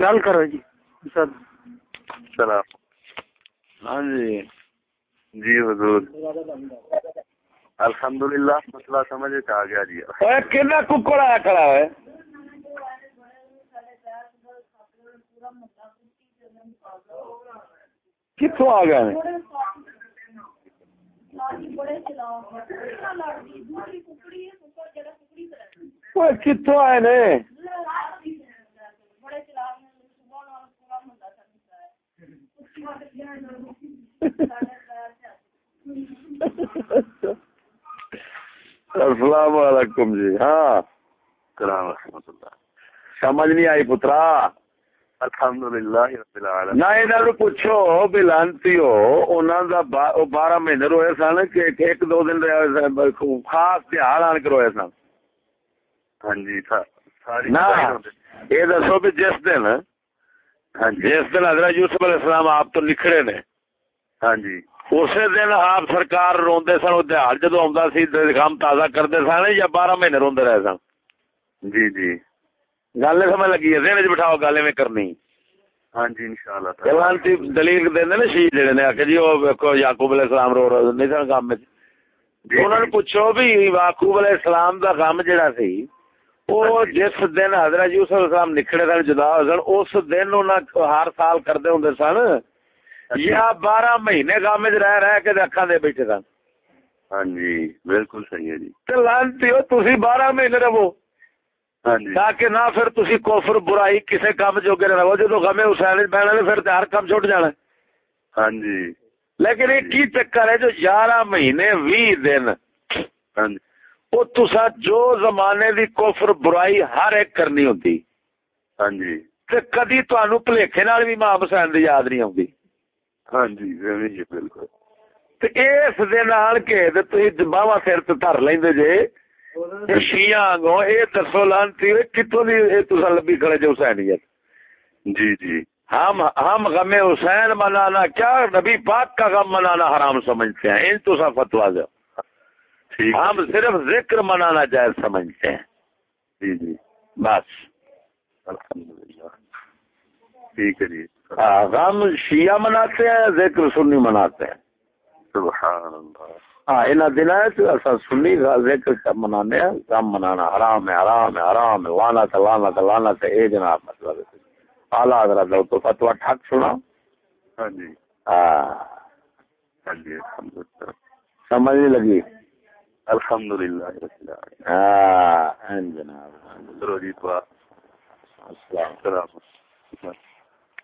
گل کرو جی۔ سلام۔ ہاں جی۔ جی حضور۔ الحمدللہ مسئلہ سمجھ آ گیا جی۔ کنا ککڑ آیا کھڑا ہے؟ کتوں آ گیا کتوں آئے نے؟ السلام علیکم جی ہاں۔ سلام رحمۃ اللہ۔ سمجھ نہیں آئی پترا۔ نہ انہاں نو پوچھو بھی لانتی ہو انہاں دا با- او 12 مہینے روئے سن کہ ایک- ایک دو دن رہے سن خاص آن کے روئے سن۔ ہاں جی۔ یہ دسو بھی جس دن جس دن حضرت یوسف علیہ السلام آپ تو نکھڑے نے۔ ہاں جی۔ اسی دن آپ سرکار روندے سن دہاڑ جدو آਉਂدا سی تازہ کرتے سن یا بارہ مہینے روندے رہے سن؟ جی جی۔ گل سمجھ لگی ہے ذہن وچ بٹھاؤ گل میں کرنی۔ ہاں جی انشاءاللہ تعالی۔ دلیل دیندے نے شہید جڑے نے کہ جی وہ ویکھو یعقوب علیہ السلام رو رہے نہیں سن کام وچ جی، انہوں نے جی۔ پوچھو بھی یعقوب علیہ السلام دا غم جڑا سی وہ جس دن حضرت یوسف السلام نکھڑے سن جدا ہو سن اس دن ہر سال کردے ہوندے سن یا بارہ مہینے وچ رہ رہ کے تے اکھاں دے بیٹھے سن ہاں جی بالکل صحیح ہے جی لانتی ہو تسی بارہ مہینے رہو تاکہ نہ پھر تسی کفر برائی کسے کام جوگے رہو جدو غم حسین بہنا تے پھر ہر کام چھوٹ جانا ہاں جی لیکن یہ کی چکر ہے جو گیارہ مہینے وی دن ہاں جی وہ تسا جو زمانے دی کفر برائی ہر ایک کرنی ہوتی ہاں جی۔ تے کدی تانوں بھلیکے نال بھی امام حسین دی یاد نہیں آندی ہاں جی ہے بالکل۔ تے اس دے نال کے تے تسی باواں سر تے دھر لیندے جے شیعہ گو اے دسو لانتی کتوں دی اے تسا لبی کھڑے جو حسینیت۔ جی جی۔ ہم ہم غم حسین منانا کیا نبی پاک کا غم منانا حرام سمجھتے ہیں؟ ان تو سا فتوا دو ہم صرف ذکر منانا جائز سمجھتے ہیں۔ جی جی۔ بس۔ ٹھیک ہے جی۔ ہاں، غم شیعہ مناتے ہیں ذکر سنی مناتے ہیں۔ سبحان اللہ ہاں ان سنی ذکر منانے ہیں۔ غم منانا حرام ہے حرام ہے حرام ہے۔ وانا تلانا تلانا سے اے جناب مطلب اعلیٰ حضرت دو تو فتوا ٹھک سنا۔ ہاں جی۔ ہاں جی سمجھ نہیں لگی۔ العالمین. ہاں جناب السلام.